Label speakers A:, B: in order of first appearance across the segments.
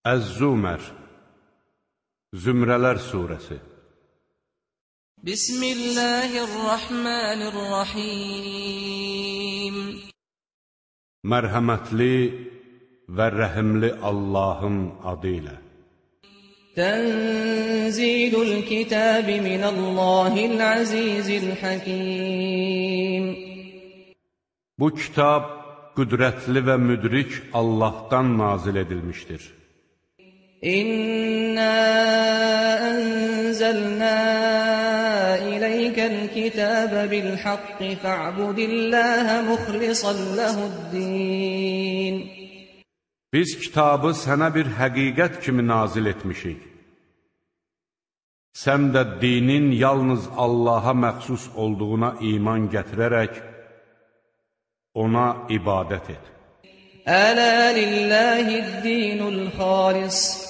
A: Əz-Zumər Zümrələr Suresi.
B: Bismillahirrahmanirrahim.
A: Mərhəmətli və rəhimli Allahın adı ilə
B: Tənzilul kitabi minəllahil azizil hakim.
A: Bu kitab qüdrətli və müdrik Allahdan nazil edilmişdir.
B: İnna anzalna ilaykal kitaba bil haqqi fa'budillaha mukhlishan lahu'd-din
A: Biz kitabı sənə bir həqiqət kimi nazil etmişik. Sən də dinin yalnız Allaha məxsus olduğuna iman gətirərək, ona ibadət et.
B: Ələ lillahi'd-dinul xalis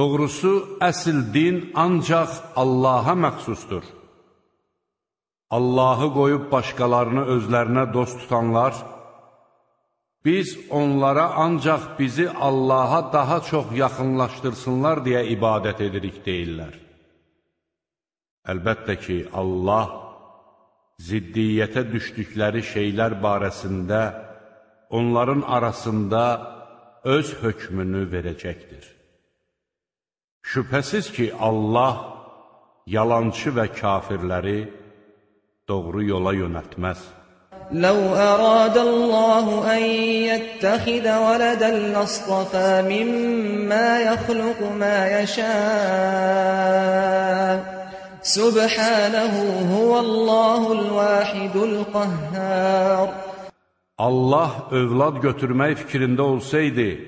A: Doğrusu, əsl din ancaq Allaha məxsusdur. Allahı qoyub başqalarını özlərinə dost tutanlar, biz onlara ancaq bizi Allaha daha çox yaxınlaşdırsınlar deyə ibadət edirik deyirlər. Əlbəttə ki, Allah ziddiyyətə düşdükləri şeylər barəsində onların arasında öz hökmünü verəcəkdir. Şübhəsiz ki, Allah yalançı və kafirləri doğru yola yönəltməz.
B: لو أراد الله أن يتخذ ولدا لاصطفى مما يخلق ما يشاء سبحانه هو الله الواحد القهار
A: Allah övlad götürmək fikrində olsaydı,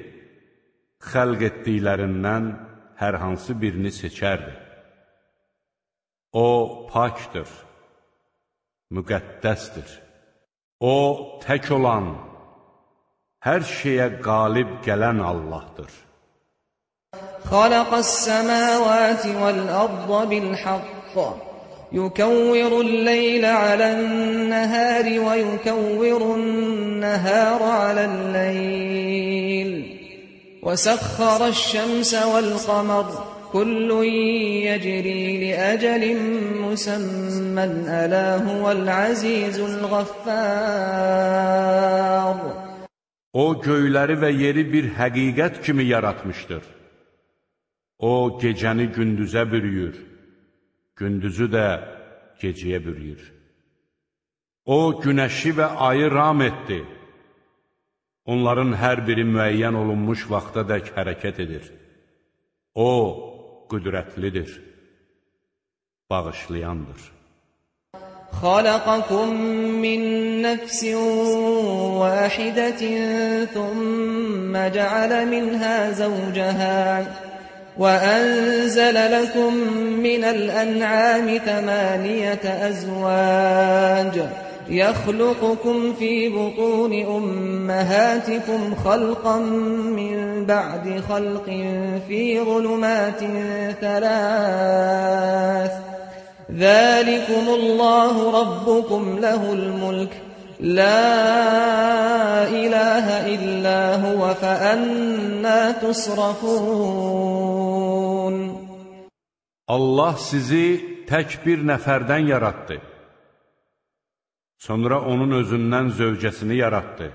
A: xəlq etdiklərindən hər hansı birini seçərdi. O, pakdır, müqəddəsdir. O, tək olan, hər şeyə qalib gələn Allahdır.
B: خلق السماوات والأرض بالحق يكور الليل على النهار ويكور النهار على الليل وسخر الشمس والقمر كل يجري لأجل مسمى ألا هو العزيز الغفار
A: O, göyləri və yeri bir həqiqət kimi yaratmışdır. O, gecəni gündüzə bürüyür, gündüzü də gecəyə bürüyür. O, günəşi və ayı ram etdi. Onların hər biri müəyyən olunmuş vaxta dək hərəkət edir. O, qüdrətlidir, bağışlayandır.
B: خلقكم من نفس واحدة ثم جعل منها زوجها وأنزل لكم من الأنعام ثمانية أزواج يخلقكم في بطون أمهاتكم خلقا من بعد خلق في ظلمات ثلاث. ذلكم الله ربكم له الملك. لا إله إلا هو فأنا تصرفون.
A: Allah sizi tək bir nəfərdən yaratdı. Sonra onun özündən zövcəsini yaratdı.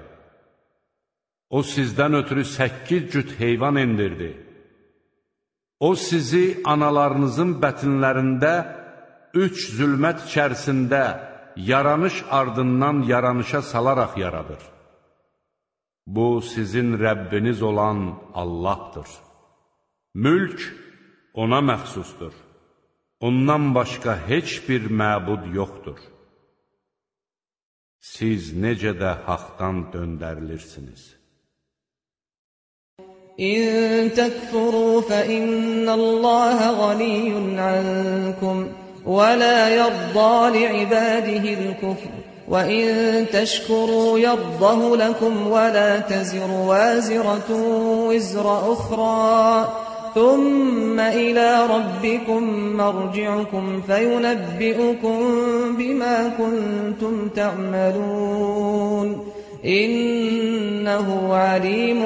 A: O sizdən ötürü səkkiz cüt heyvan indirdi. O sizi analarınızın bətinlərində üç zülmət içərisində yaranış ardından yaranışa salaraq yaradır. Bu, sizin Rəbbiniz olan Allahdır. Mülk ona məxsusdur. Ondan başqa heç bir məbud yoxdur. Siz necə də haqdan döndərilirsiniz.
B: إن تكفروا فإن الله غني عنكم ولا يرضى لعباده الكفر وإن تشكروا يرضه لكم ولا تزر وازرة وزر أخرى ثم إلى ربكم مرجعكم فينبئكم بما كنتم تعملون إنه عليم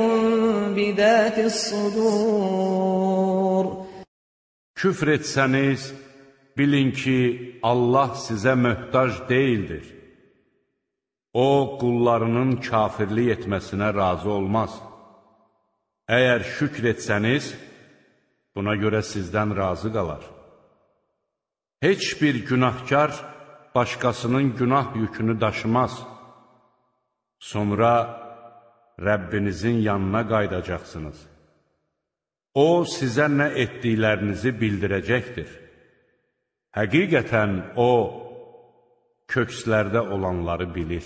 B: بذات الصدور
A: Küfr etsəniz, bilin ki, Allah sizə möhtac deyildir. O, qullarının kafirlik etməsinə razı olmaz. Əgər şükr etsəniz, buna görə sizdən razı qalar. Heç bir günahkar başqasının günah yükünü daşımaz. Sonra Rəbbinizin yanına qaydacaqsınız. O, sizə nə etdiklərinizi bildirəcəkdir. Həqiqətən O, kökslərdə olanları bilir.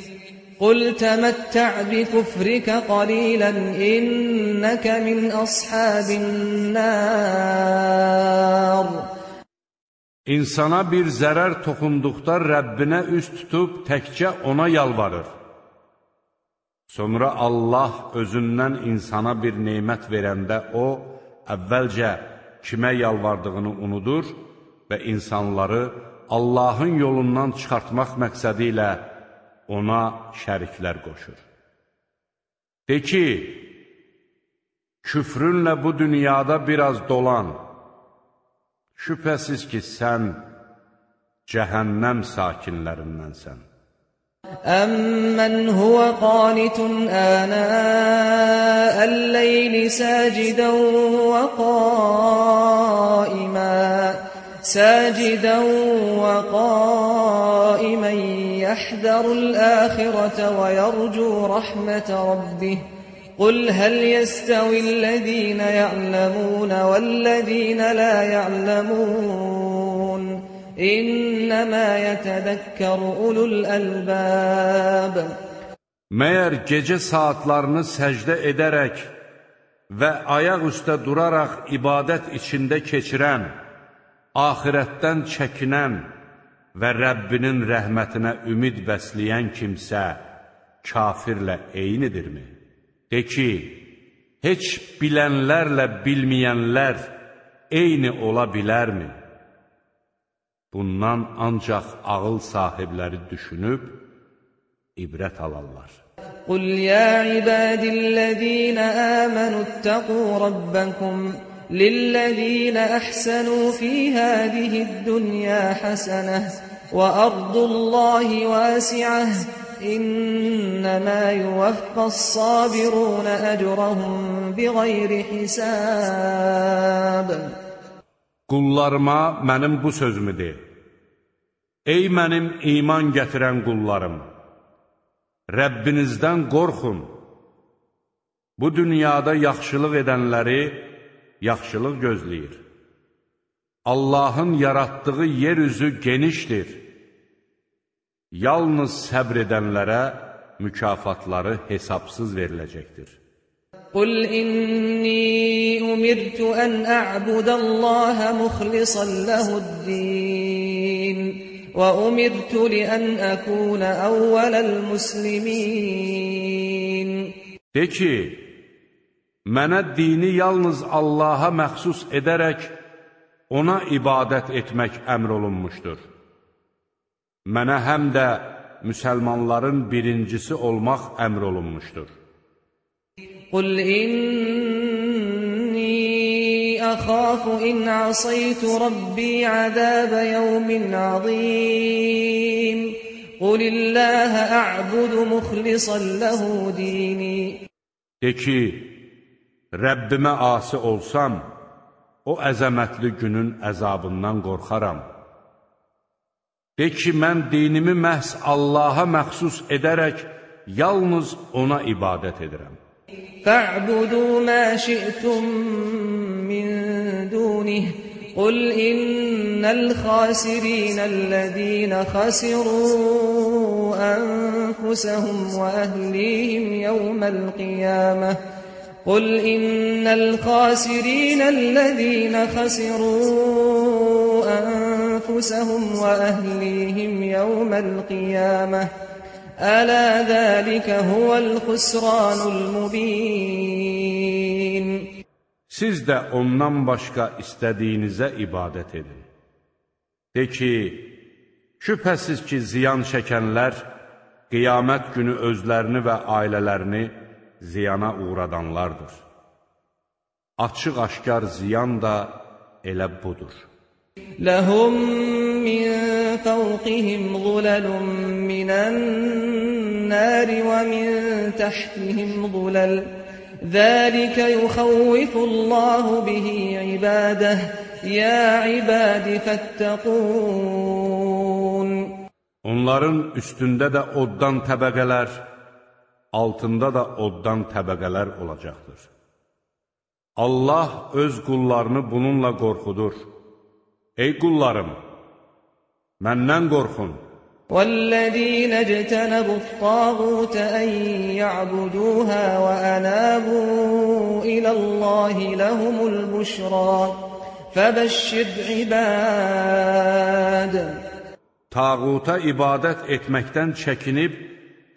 B: قل تمتع بكفرك قليلا إنك من أصحاب النار
A: İnsana bir zərər toxunduqda Rəbbinə üz tutub təkcə ona yalvarır. Sonra Allah özündən insana bir neymət verəndə o, əvvəlcə kimə yalvardığını unudur və insanları Allahın yolundan çıxartmaq məqsədi ilə ona şəriklər qoşur. De ki, küfrünlə bu dünyada biraz dolan, şübhəsiz ki, sən cəhənnəm sakinlərindənsən.
B: أَمَّنْ هُوَ قَانِتٌ آنَاءَ اللَّيْلِ سَاجِدًا وَقَائِمًا ساجدا وقائما يحذر الآخرة ويرجو رحمة ربه قل هل يستوي الذين يعلمون والذين لا يعلمون إنما يتذكر أولو الألباب
A: Məyər gecə saatlarını səcdə edərək və ayaq üstə duraraq ibadət içində keçirən axirətdən çəkinən və Rəbbinin rəhmətinə ümid bəsləyən kimsə kafirlə eynidirmi? De ki, heç bilənlərlə bilməyənlər eyni ola bilərmi? Bundan ancaq ağıl sahibləri düşünüb, ibrət alarlar.
B: Qul ya ibadillezina amanu ittaqu rabbakum للذين أحسنوا في هذه الدنيا حسنة وأرض الله واسعة إنما يوفى الصابرون أجرهم بغير حساب
A: Qullarıma mənim bu sözümü de. Ey mənim iman gətirən qullarım! Rəbbinizdən qorxun. Bu dünyada yaxşılıq edənləri yaxşılıq gözləyir. Allahın yaratdığı yer üzü genişdir. Yalnız səbr edənlərə mükafatları hesabsız veriləcəkdir.
B: Qul inni umirtu an a'budallaha mukhlishan lahu'd-din wa umirtu li an akuna awwalal muslimin.
A: De ki, mənə dini yalnız Allaha məxsus edərək ona ibadət etmək əmr olunmuşdur. Mənə həm də müsəlmanların birincisi olmaq əmr olunmuşdur.
B: Qul inni əxafu in asaytu Rabbi əzəbə yevmin azim. Qulilləhə ə'budu muxlisan ləhu dini.
A: De ki, Rəbbimə asi olsam, o əzəmətli günün əzabından qorxaram. De ki, mən dinimi məhz Allaha məxsus edərək, yalnız ona ibadət edirəm.
B: Fə'budu mə şi'tum min dunih, qul innəl xasirinəl-ləzīnə xasirū ənfusəhum və əhlihim yəvməl-qiyamə. قل إن الخاسرين الذين خسروا أنفسهم وأهليهم يوم القيامة ألا ذلك هو الخسران المبين
A: Siz də ondan başqa istədiyinizə ibadət edin. De ki, şübhəsiz ki, ziyan çəkənlər qiyamət günü özlərini və ailələrini ziyana uğradanlardır. Açıq-aşkar ziyan da elə budur.
B: لهم من فوقهم ظلل من النار ومن تحتهم ظلل ذلك يخوف الله به عباده يا عباد فاتقون
A: Onların üstündə də oddan təbəqələr, altında da oddan təbəqələr olacaqdır. Allah öz qullarını bununla qorxudur. Ey qullarım, məndən qorxun.
B: والذين اجتنبوا الطاغوت أن يعبدوها وأنابوا إلى الله لهم البشرى فبشر عباد
A: Tağuta ibadət etməkdən çəkinib,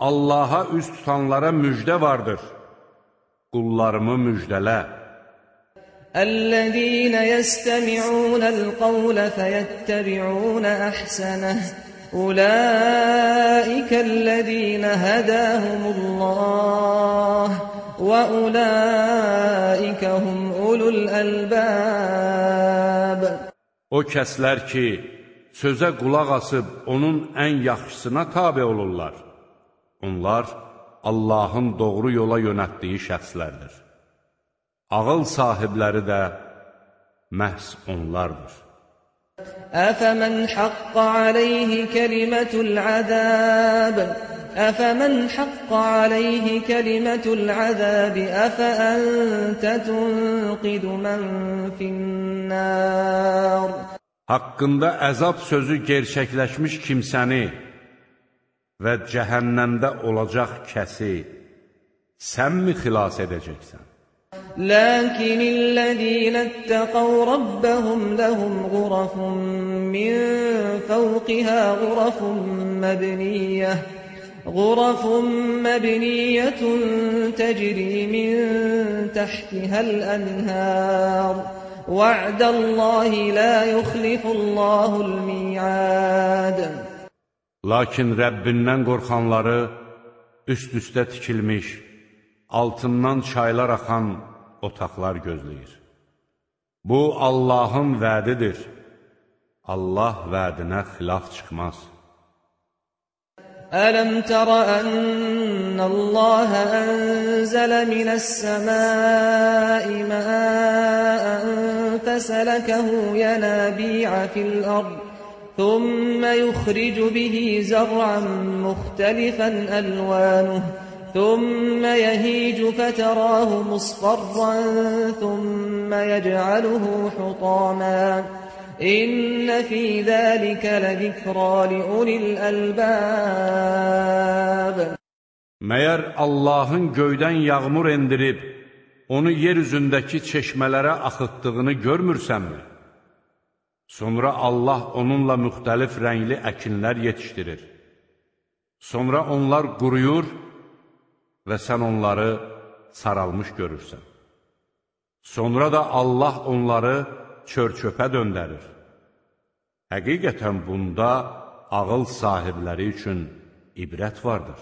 A: Allaha üz tutanlara müjdə vardır. Qullarımı müjdələ.
B: Əl-ləzīnə yəstəmi'unəl qavlə fəyəttəbi'unə əhsənəh. Ulaikəl-ləzīnə hədəhumullah və ulaikəhum ulul əlbəb.
A: O kəslər ki, sözə qulaq asıb onun ən yaxşısına tabi olurlar. Onlar Allahın doğru yola yönətdiyi şəxslərdir. Ağıl sahibləri də məhz onlardır.
B: Əfəmən haqqə aleyhi kəlimətul əzəb Əfəmən haqqə aleyhi kəlimətul əzəb Əfə əntə tunqidu mən finnər
A: Haqqında əzab sözü gerçəkləşmiş kimsəni və cəhənnəmdə olacaq kəsi sənmi xilas edəcəksən?
B: لكن الذين اتقوا ربهم لهم غرف من فوقها غرف مبنية غرف مبنية تجري من تحتها الأنهار وعد الله لا يخلف الله الميعاد
A: Lakin Rəbbindən qorxanları üst-üstə tikilmiş, altından çaylar axan otaqlar gözləyir. Bu, Allahın vədidir. Allah vədinə xilaf çıxmaz.
B: Ələm tərə ənnəlləhə ənzələ minəs-səmai məəən fəsələkəhu yənabi'ə fil-ərd ثم يخرج به زرعا مختلفا ألوانه ثم يهيج فتراه مصفرا ثم يجعله حطاما إن في ذلك لذكرى لأولي الألباب
A: Məyər Allahın göydən yağmur endirib, onu yer üzündəki çeşmələrə axıtdığını görmürsənmi? Sonra Allah onunla müxtəlif rəngli əkinlər yetişdirir. Sonra onlar quruyur və sən onları saralmış görürsən. Sonra da Allah onları çör-çöpə döndərir. Həqiqətən bunda ağıl sahibləri üçün ibrət vardır.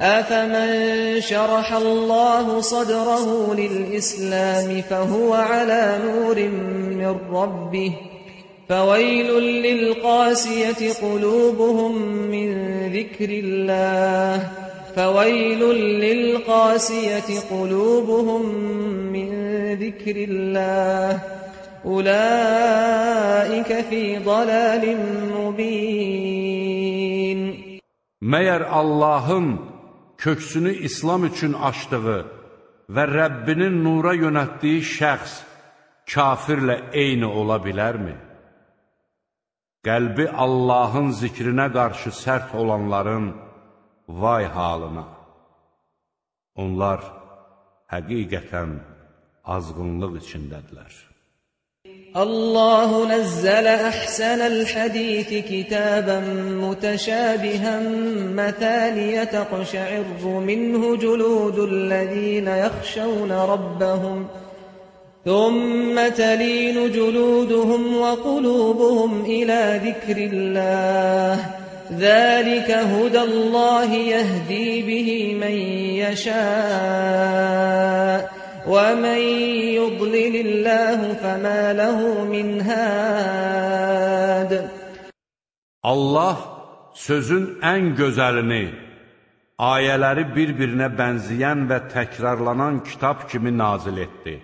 B: أفمن شرح الله صدره للإسلام فهو على نور من ربه فويل للقاسية قلوبهم من ذكر الله فويل للقاسية قلوبهم من ذكر الله أولئك في ضلال مبين
A: Məyər Allahın köksünü İslam üçün açdığı və Rəbbinin nura yönətdiyi şəxs kafirlə eyni ola bilərmi? Qəlbi Allahın zikrinə qarşı sərt olanların vay halına. Onlar həqiqətən azğınlıq içindədirlər.
B: Allahu nazzala ahsanal hadis kitaban mutashabihan mathaniya taqsha'irru minhu juludul ladina yakhshawna rabbahum ثم تلين جلودهم وقلوبهم إلى ذكر الله ذلك هدى الله يهدي به من يشاء ومن يضلل الله فما له من هاد
A: Allah sözün ən gözəlini, ayələri bir-birinə bənzəyən və təkrarlanan kitab kimi nazil etdi.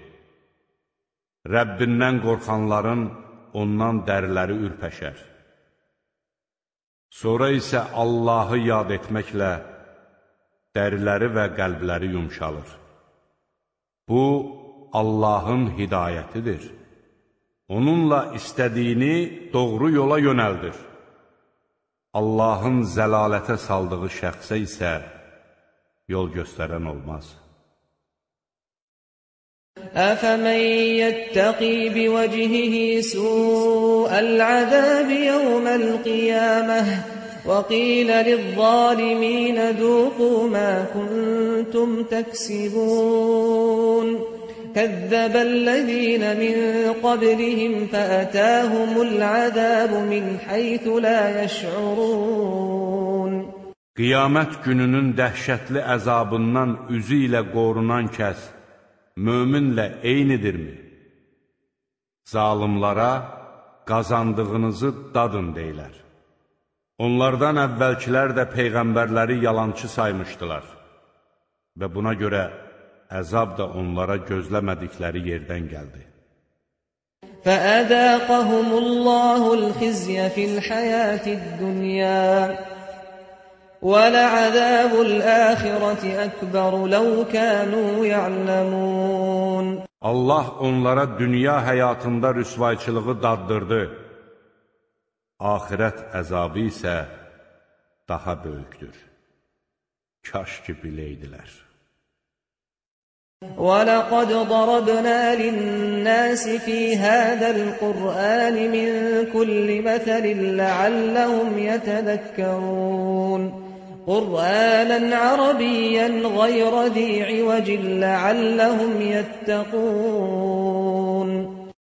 A: Rəbbindən qorxanların ondan dəriləri ürpəşər. Sonra isə Allahı yad etməklə dəriləri və qəlbləri yumşalır. Bu, Allahın hidayətidir. Onunla istədiyini doğru yola yönəldir. Allahın zəlalətə saldığı şəxsə isə yol göstərən olmaz.
B: أفمن يتقي بوجهه سوء العذاب يوم القيامة وقيل للظالمين ذوقوا ما كنتم تكسبون كذب الذين من قبلهم فأتاهم العذاب من حيث لا يشعرون.
A: Qiyamət gününün dəhşətli əzabından üzü ilə qorunan kəs möminlə eynidirmi? Zalimlara qazandığınızı dadın deyilər. Onlardan əvvəlkilər də peyğəmbərləri yalançı saymışdılar və buna görə əzab da onlara gözləmədikləri yerdən gəldi.
B: فأذاقهم الله الخزي في الحياة الدنيا ولعذاب الآخرة أكبر لو كانوا يعلمون
A: Allah onlara dünya həyatında rüsvayçılığı daddırdı. Axirət əzabı isə daha böyükdür. Kaş ki biləydilər.
B: ولقد ضربنا للناس في هذا القرآن من كل مثل لعلهم يتذكرون قرآنا عربيا غير ذي عوج لعلهم يتقون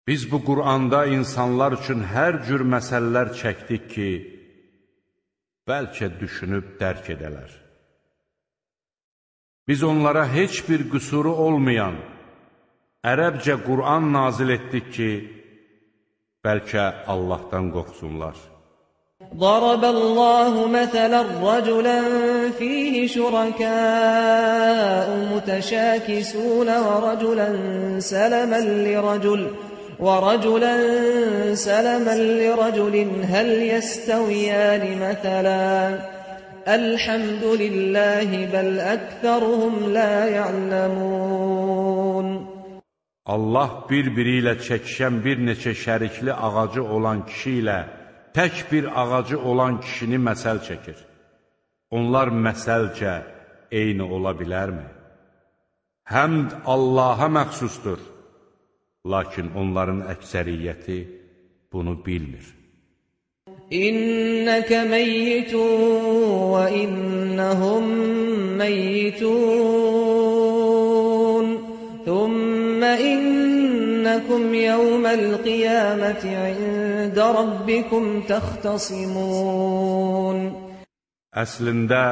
A: Biz bu Quranda insanlar üçün hər cür məsələlər çəkdik ki, bəlkə düşünüb dərk edələr. Biz onlara heç bir qüsuru olmayan, ərəbcə Qur'an nazil etdik ki, bəlkə Allahdan qorxsunlar.
B: ضرب الله مثلا رجلا فيه شركاء متشاكسون ورجلا سلما لرجل ورجلا سلما لرجل هل يستويان مثلا؟ الحمد لله بل أكثرهم لا يعلمون.
A: Allah bir-biri ilə çəkişən bir neçə şərikli ağacı olan kişi ilə tək bir ağacı olan kişini məsəl çəkir. Onlar məsəlcə eyni ola bilərmi? Həmd Allaha məxsusdur. Lakin onların əksəriyyəti bunu bilmir.
B: İnnəkə meyyitun və innəhum meyyitun Thumma innakum yawmal qiyamati ində rabbikum təxtasimun
A: Əslində,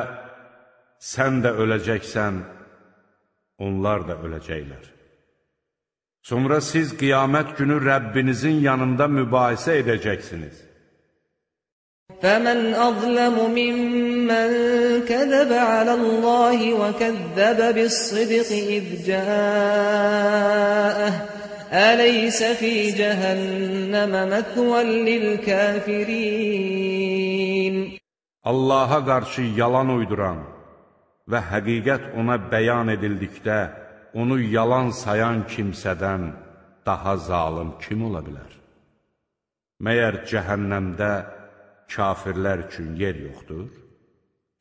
A: sən də öləcəksən, onlar da öləcəklər. Sonra siz qiyamət günü Rəbbinizin yanında mübahisə edəcəksiniz.
B: فمن أظلم ممن كذب على الله وكذب بالصدق إذ جاءه أليس في جهنم مثوى للكافرين
A: Allaha qarşı yalan uyduran və həqiqət ona bəyan edildikdə onu yalan sayan kimsədən daha zalım kim ola bilər? Məyər cəhənnəmdə kafirlər üçün yer yoxdur?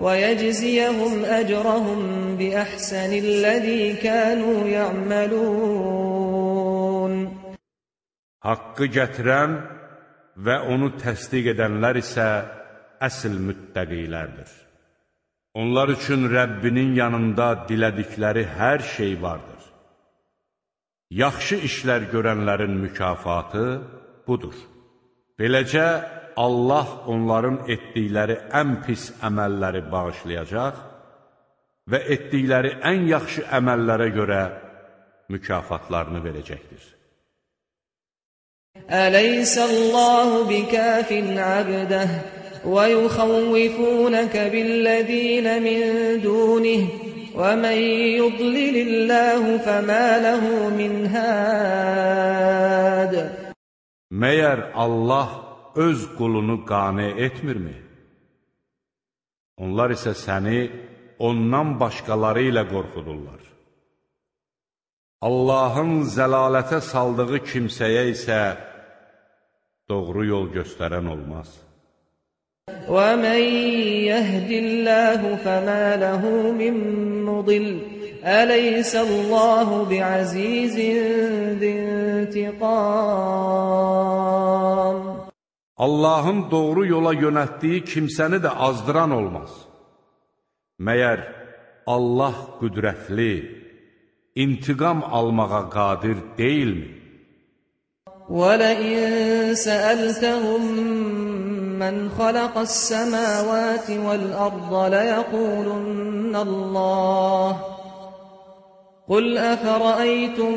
B: ويجزيهم أجرهم بأحسن الذي كانوا يعملون
A: Haqqı gətirən və onu təsdiq edənlər isə əsl müttəqilərdir. Onlar üçün Rəbbinin yanında dilədikləri hər şey vardır. Yaxşı işlər görənlərin mükafatı budur. Beləcə, Allah onların etdikləri ən pis əməlləri bağışlayacaq və etdikləri ən yaxşı əməllərə görə mükafatlarını verəcəkdir.
B: Əleyhissallahu bikafin abdah və yuxavvifunaka billezina min dunih və men yudlilillahu fəmə lehu min had
A: Məyər Allah öz qulunu qane etmirmi? Onlar isə səni ondan başqaları ilə qorxudurlar. Allahın zəlalətə saldığı kimsəyə isə doğru yol göstərən olmaz.
B: وَمَنْ يَهْدِ اللَّهُ فَمَا لَهُ مِنْ مُضِلٍّ أَلَيْسَ اللَّهُ بِعَزِيزٍ ذِي انْتِقَامٍ
A: Allahın doğru yola yönətdiyi kimsəni də azdıran olmaz. Məyər Allah qüdrətli, intiqam almağa qadir deyilmi?
B: وَلَئِن سَأَلْتَهُم مَّنْ خَلَقَ السَّمَاوَاتِ وَالْأَرْضَ لَيَقُولُنَّ اللَّهُ قُلْ أَفَرَأَيْتُم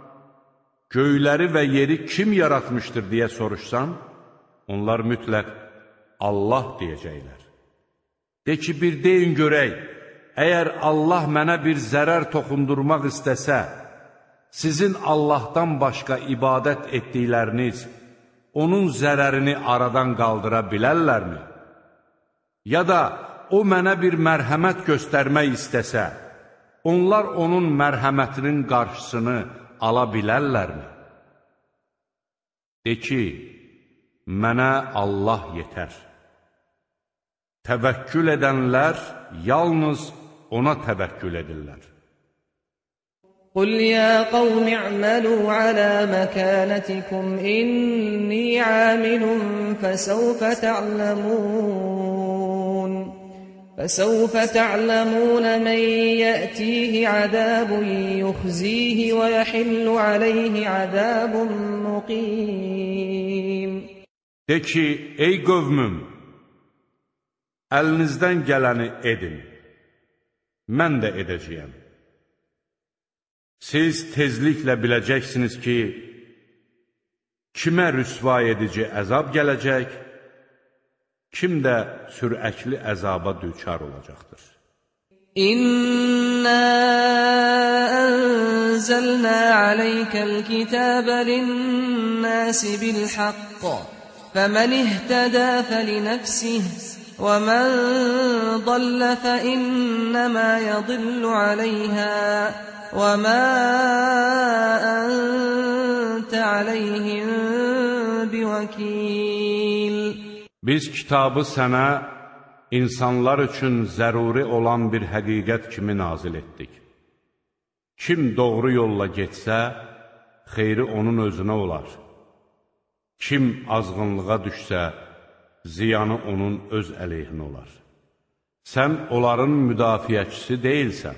A: göyləri və yeri kim yaratmışdır deyə soruşsan, onlar mütləq Allah deyəcəklər. De ki, bir deyin görək, əgər Allah mənə bir zərər toxundurmaq istəsə, sizin Allahdan başqa ibadət etdikləriniz onun zərərini aradan qaldıra bilərlərmi? Ya da o mənə bir mərhəmət göstərmək istəsə, onlar onun mərhəmətinin qarşısını ala bilərlərmi? De ki, mənə Allah yetər. Təvəkkül edənlər yalnız ona təvəkkül edirlər.
B: قل يا قوم اعملوا على مكانتكم إني عامل فسوف تعلمون فسوف تعلمون من يأتيه عذاب يخزيه ويحل عليه عذاب مقيم
A: De ki, ey qövmüm, əlinizdən gələni edin, mən də edəcəyəm. Siz tezliklə biləcəksiniz ki, kimə rüsva edici əzab gələcək, kim də sürəkli əzaba düçar olacaqdır.
B: İnna anzalna alaykal kitaba lin-nasi bil haqq. Faman ihtada falinafsihi wa man dalla fa innama yadhillu alayha wa ma anta alayhim biwakil.
A: Biz kitabı sənə insanlar üçün zəruri olan bir həqiqət kimi nazil etdik. Kim doğru yolla getsə, xeyri onun özünə olar. Kim azğınlığa düşsə, ziyanı onun öz əleyhinə olar. Sən onların müdafiəçisi deyilsən.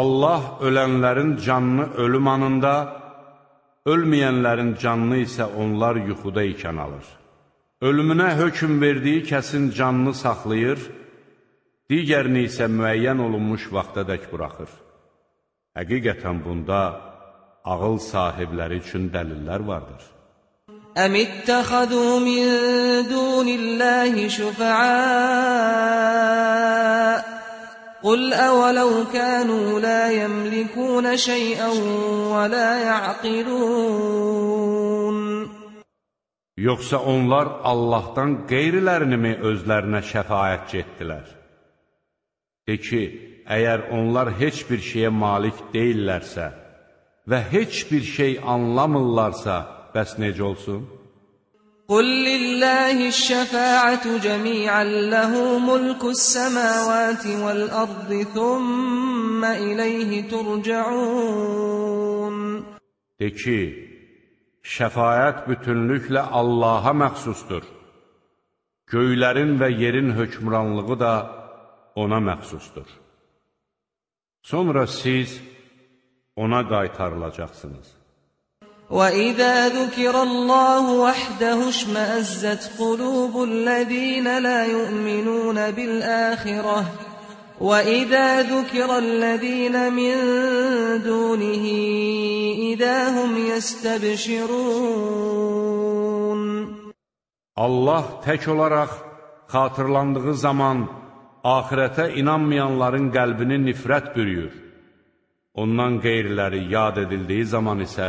A: Allah ölənlərin canını ölüm anında, ölməyənlərin canını isə onlar yuxuda ikən alır. Ölümünə hökm verdiyi kəsin canını saxlayır, digərini isə müəyyən olunmuş vaxtadək buraxır. Həqiqətən bunda ağıl sahibləri üçün dəlillər vardır.
B: أم اتخذوا من دون الله شفعاء قل أولو كانوا لا يملكون شيئا ولا يعقلون
A: Yoxsa onlar Allahdan qeyrilərini mi özlərinə şəfayətçi etdilər? De ki, əgər onlar heç bir şeyə malik deyillərsə və heç bir şey anlamırlarsa, bəs necə olsun?
B: قل لله الشفاعة جميعا له ملك السماوات والأرض ثم إليه ترجعون
A: De ki, şəfayət bütünlüklə Allaha məxsusdur. Göylərin və yerin hökmranlığı da ona məxsusdur. Sonra siz ona qaytarılacaqsınız.
B: وإذا ذكر الله وحده اشمأزت قلوب الذين لا يؤمنون بالآخرة وإذا ذكر الذين من دونه إذا هم يستبشرون
A: Allah tək olaraq xatırlandığı zaman axirətə inanmayanların qəlbini nifrət bürüyür. Ondan qeyriləri yad edildiyi zaman isə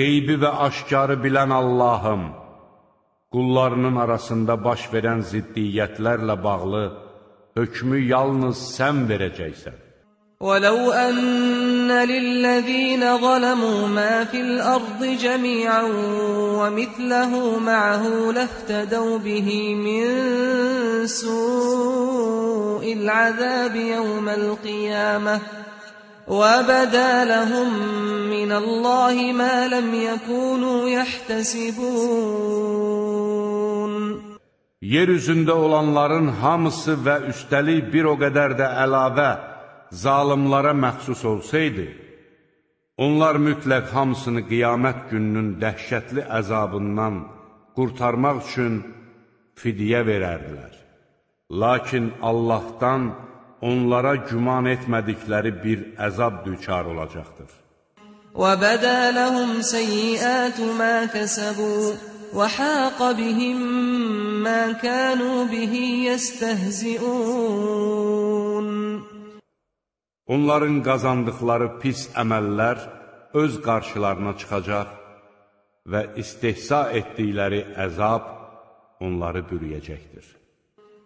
A: qeybi və aşkarı bilən Allahım, qullarının arasında baş verən ziddiyyətlərlə bağlı hökmü yalnız sən verəcəksən.
B: ولو أن للذين ظلموا ما في الأرض جميعا ومثله معه لافتدوا به من سوء العذاب يوم القيامة وبدا لهم من الله ما لم يكونوا يحتسبون
A: Yer üzündə olanların hamısı və üstəlik bir o qədər də əlavə zalimlara məxsus olsaydı, onlar mütləq hamısını qiyamət gününün dəhşətli əzabından qurtarmaq üçün fidyə verərdilər. Lakin Allahdan onlara güman etmədikləri bir əzab düçar olacaqdır.
B: وبدا لهم سيئات ما كسبوا وحاق بهم ما كانوا به يستهزئون
A: Onların qazandıqları pis əməllər öz qarşılarına çıxacaq və istehza etdikləri əzab onları bürüyəcəkdir.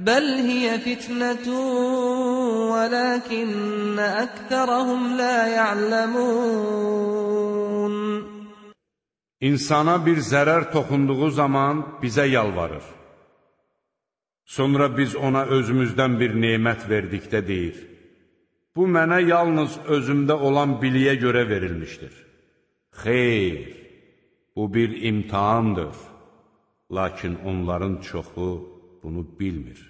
B: بل هي فتنة ولكن أكثرهم لا يعلمون
A: İnsana bir zərər toxunduğu zaman bizə yalvarır. Sonra biz ona özümüzdən bir nemət verdikdə deyir, bu mənə yalnız özümdə olan biliyə görə verilmişdir. Xeyr, bu bir imtihandır, lakin onların çoxu bunu bilmir.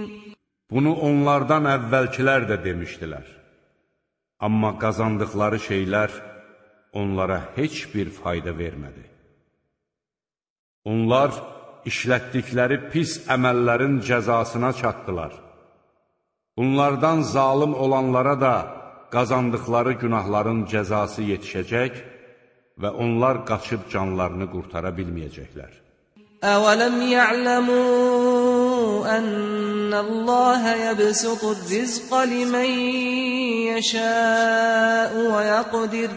A: Bunu onlardan əvvəlkilər də demişdilər. Amma qazandıqları şeylər onlara heç bir fayda vermədi. Onlar işlətdikləri pis əməllərin cəzasına çatdılar. Bunlardan zalım olanlara da qazandıqları günahların cəzası yetişəcək və onlar qaçıb canlarını qurtara bilməyəcəklər.
B: Əvələm ya'ləmû ən أن الله يبسط الرزق لمن يشاء ويقدر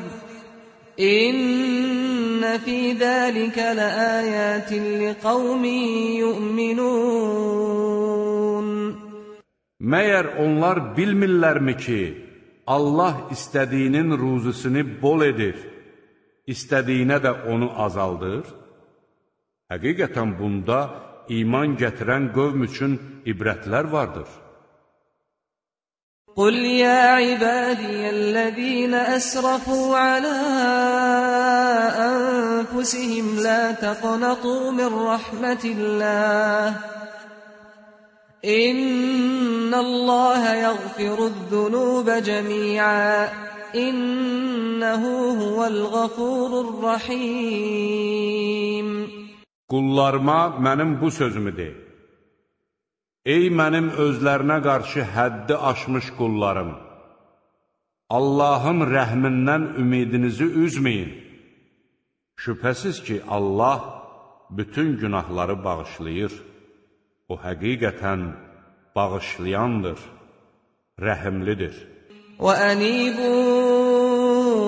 B: إن في ذلك لآيات لقوم يؤمنون
A: Məyər onlar bilmirlərmi ki, Allah istədiyinin ruzusunu bol edir, istədiyinə də onu azaldır? Həqiqətən bunda iman gətirən qövm üçün ibrətlər vardır.
B: قل يا عبادي الذين أسرفوا على أنفسهم لا تقنطوا من رحمة الله إن الله يغفر الذنوب جميعا إنه هو الغفور الرحيم
A: Qullarıma mənim bu sözümü de. Ey mənim özlərinə qarşı həddi aşmış qullarım! Allahın rəhmindən ümidinizi üzməyin. Şübhəsiz ki, Allah bütün günahları bağışlayır. O həqiqətən bağışlayandır, rəhimlidir.
B: وأنيبوا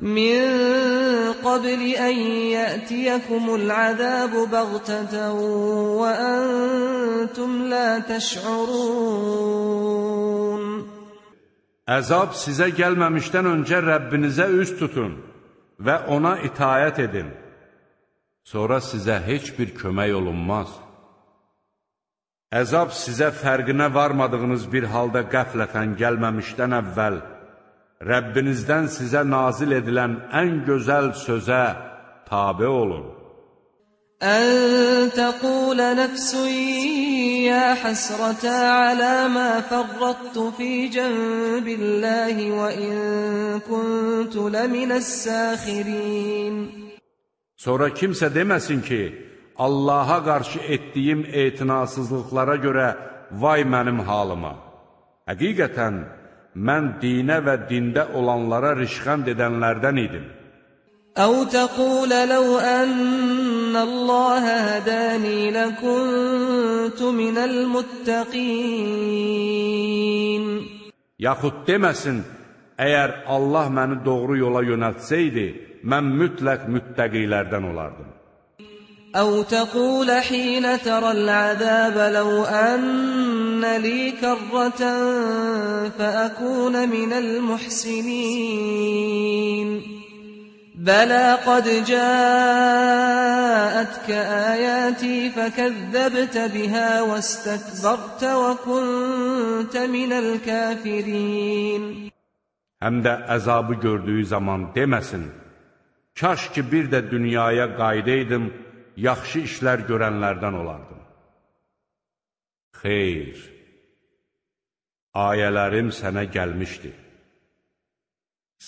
B: من قبل أن يأتيكم العذاب بغتة وأنتم لا تشعرون
A: Əzab sizə gəlməmişdən öncə Rəbbinizə üz tutun və ona itayət edin. Sonra sizə heç bir kömək olunmaz. Əzab sizə fərqinə varmadığınız bir halda qəflətən gəlməmişdən əvvəl Rəbbinizdən sizə nazil edilən ən gözəl sözə tabi olun.
B: Ən təqulə nəfsün yə həsrətə alə mə fərrattu fi cənbilləhi və in kuntu ləminəs-səxirin.
A: Sonra kimsə deməsin ki, Allaha qarşı etdiyim etinasızlıqlara görə vay mənim halıma. Həqiqətən, mən dinə və dində olanlara rişxənd edənlərdən idim.
B: أو تقول لو أن الله هداني لكنت من المتقين
A: Yaxud deməsin, əgər Allah məni doğru yola yönəltsəydi, mən mütləq müttəqilərdən olardım.
B: أو تقول حين ترى العذاب لو أن لي كرة فأكون من المحسنين. بلى قد جاءتك آياتي فكذبت بها واستكبرت وكنت من الكافرين.
A: Həm də əzabı gördüyü zaman deməsin, kaş ki bir də dünyaya qaydaydım, yaxşı işlər görənlərdən olardım. Xeyr, ayələrim sənə gəlmişdi.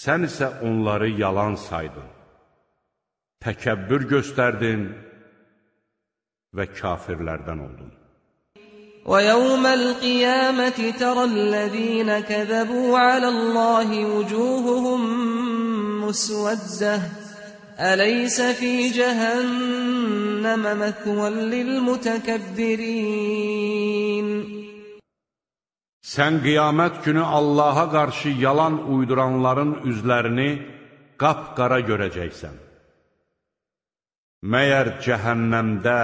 A: Sən isə onları yalan saydın, təkəbbür göstərdin və kafirlərdən oldun.
B: ويوم القيامة ترى الذين كذبوا على الله وجوههم مسودة أليس في جهنم مثوى للمتكبرين
A: Sən qiyamət günü Allaha qarşı yalan uyduranların üzlərini qapqara görəcəksən. Məyər cəhənnəmdə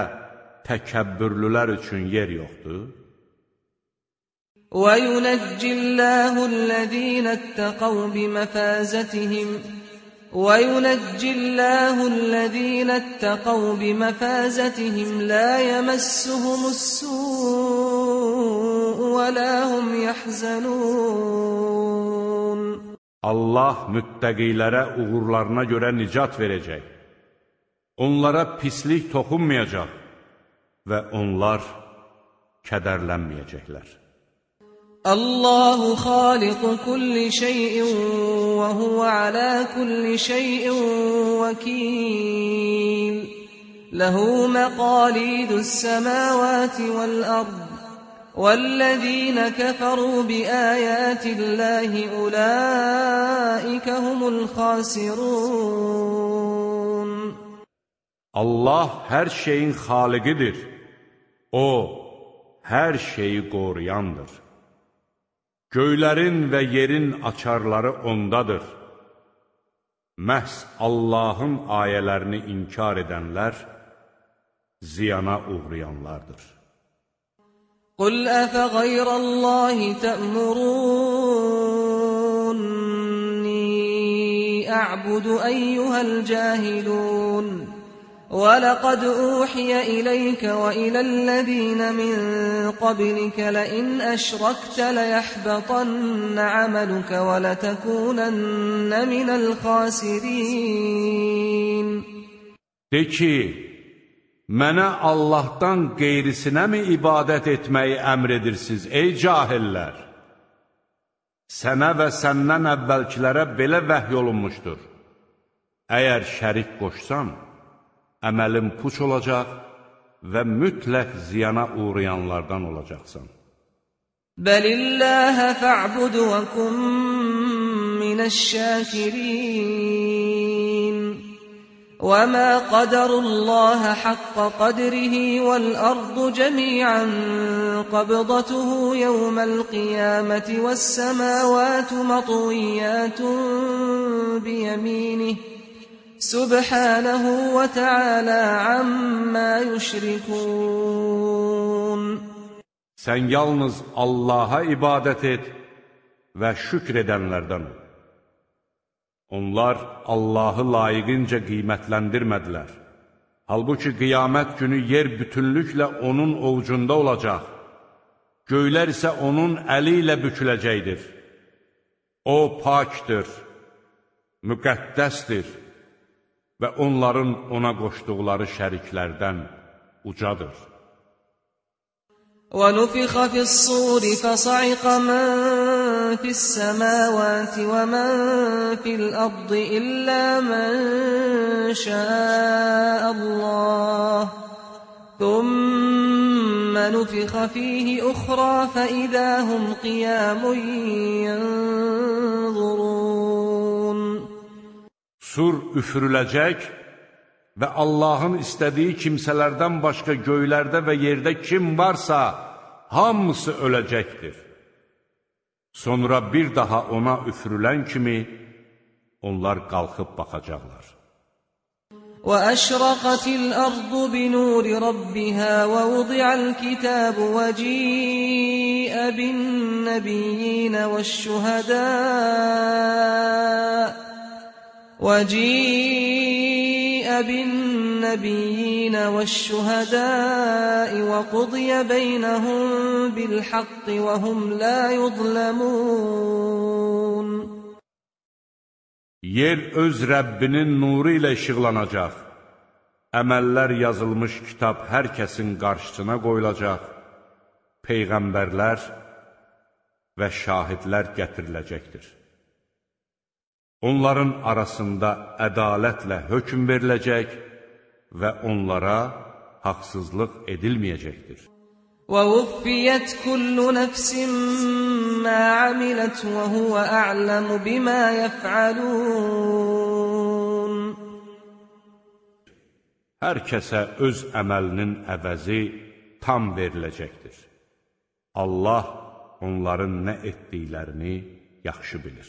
A: təkəbbürlülər üçün yer yoxdur?
B: وينجي الله الذين اتقوا بمفازتهم وينجي الله الذين اتقوا بمفازتهم لا يمسهم السوء ولا هم يحزنون
A: Allah müttəqilərə uğurlarına görə nicat verəcək. Onlara pislik toxunmayacaq və onlar kədərlənməyəcəklər.
B: الله خالق كل شيء وهو على كل شيء وكيل له مقاليد السماوات والأرض والذين كفروا بآيات الله أولئك هم الخاسرون
A: Allah hər şeyin xaliqidir. O, hər şeyi qoruyandır. Göylərin və yerin açarları ondadır. Məhz Allahın ayələrini inkar edənlər ziyana uğrayanlardır.
B: Qul əfə qayrəllahi tə'murunni ə'budu əyyuhəl cahilun ولقد أوحي إليك وإلى الذين من قبلك لئن أشركت ليحبطن عملك ولتكونن من الخاسرين
A: De ki, mənə Allahdan qeyrisinə mi ibadət etməyi əmr edirsiniz, ey cahillər? Sənə və səndən əvvəlkilərə belə vəhy olunmuşdur. Əgər şərik qoşsan, əməlin puç olacaq və mütləq ziyana uğrayanlardan olacaqsan.
B: Bəlilləh fa'bud və kun minəş-şakirin. وما قدر الله حق قدره والأرض جميعا قبضته يوم القيامة والسماوات مطويات بيمينه Subhanahu və Teala amma yüşrikun.
A: Sən yalnız Allah'a ibadət et və şükr edənlərdən ol. Onlar Allahı layiqincə qiymətləndirmədilər. Halbuki qiyamət günü yer bütünlüklə onun ovcunda olacaq. Göylər isə onun əli ilə büküləcəkdir. O pakdır, müqəddəsdir və onların ona qoşduqları şəriklərdən ucadır.
B: ونفخ في الصور فصعق من في السماوات ومن في الأرض إلا من شاء الله ثم نفخ فيه أخرى فإذا هم قيام ينظرون
A: Sur üfürüləcək və Allahın istədiyi kimsələrdən başqa göylərdə və yerdə kim varsa, hamısı öləcəkdir. Sonra bir daha ona üfürülən kimi onlar qalxıb baxacaqlar.
B: وأشرقت الأرض بنور ربها ووضع الكتاب وجيء بالنبيين والشهداء وجيء بالنبيين والشهداء وقضي بينهم بالحق وهم لا يظلمون
A: Yer öz Rəbbinin nuru ilə işıqlanacaq. Əməllər yazılmış kitab hər kəsin qarşısına qoyulacaq. Peyğəmbərlər və şahidlər gətiriləcəkdir. Onların arasında ədalətlə hökm veriləcək və onlara haqsızlıq edilməyəcəkdir.
B: وَوُفِّيَتْ كُلُّ نَفْسٍ مَّا عَمِلَتْ وَهُوَ أَعْلَمُ بِمَا يَفْعَلُونَ
A: Hər kəsə öz əməlinin əvəzi tam veriləcəkdir. Allah onların nə etdiklərini yaxşı bilir.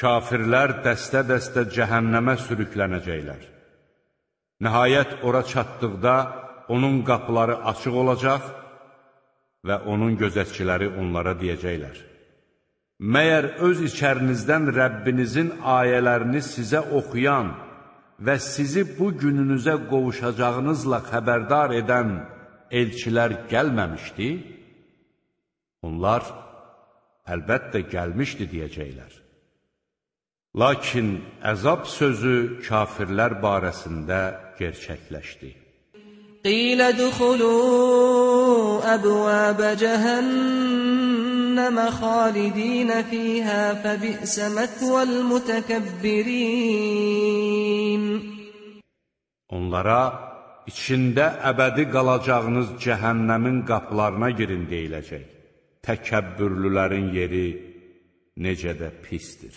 A: Kafirlər dəstə-dəstə cəhənnəmə sürüklənəcəklər. Nəhayət ora çatdıqda onun qapıları açıq olacaq və onun gözətçiləri onlara deyəcəklər. Məyər öz içərinizdən Rəbbinizin ayələrini sizə oxuyan və sizi bu gününüzə qovuşacağınızla xəbərdar edən elçilər gəlməmişdi? Onlar əlbəttə gəlmişdi deyəcəklər. Lakin əzab sözü kafirlər barəsində gerçəkləşdi.
B: Qilə duxulu əbvəbə cəhənnəmə xalidinə fiyhə fəbi'sə mətvəl mütəkəbbirin.
A: Onlara içində əbədi qalacağınız cəhənnəmin qapılarına girin deyiləcək. Təkəbbürlülərin yeri necə də pistir.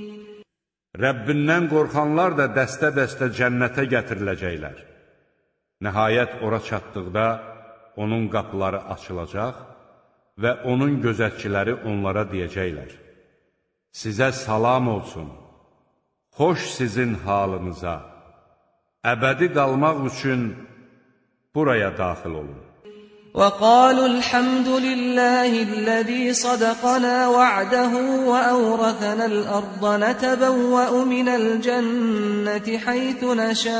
A: Rəbbindən qorxanlar da dəstə-dəstə cənnətə gətiriləcəklər. Nəhayət ora çatdıqda onun qapıları açılacaq və onun gözətçiləri onlara deyəcəklər. Sizə salam olsun, xoş sizin halınıza, əbədi qalmaq üçün buraya daxil olun.
B: وقالوا الحمد لله الذي صدقنا وعده وأورثنا الأرض نتبوأ من الجنة حيث نشاء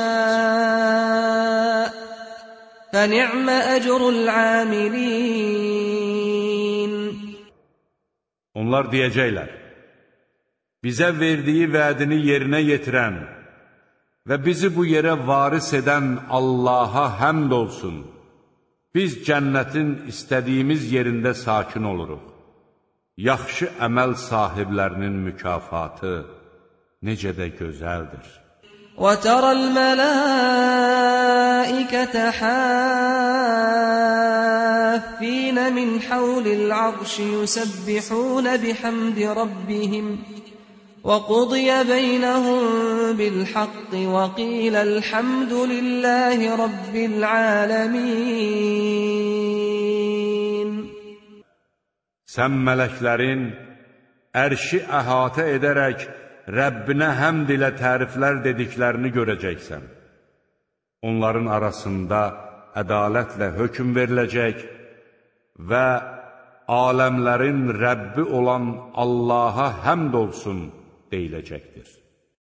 B: فنعم أجر العاملين
A: Onlar deyəcəklər, bizə verdiyi vədini yerinə yetirən və bizi bu yerə varis edən Allaha həmd olsun. Biz cənnətin istədiyimiz yerində sakin oluruq. Yaxşı əməl sahiblərinin mükafatı necə də gözəldir.
B: وَتَرَى الْمَلَائِكَةَ حَافِّينَ مِنْ حَوْلِ الْعَرْشِ يُسَبِّحُونَ بِحَمْدِ رَبِّهِمْ وقضي بينهم بالحق وقيل الحمد لله رب العالمين
A: Sən mələklərin ərşi əhatə edərək Rəbbinə həmd ilə təriflər dediklərini görəcəksən. Onların arasında ədalətlə hökm veriləcək və aləmlərin Rəbbi olan Allaha həmd olsun deyilecektir.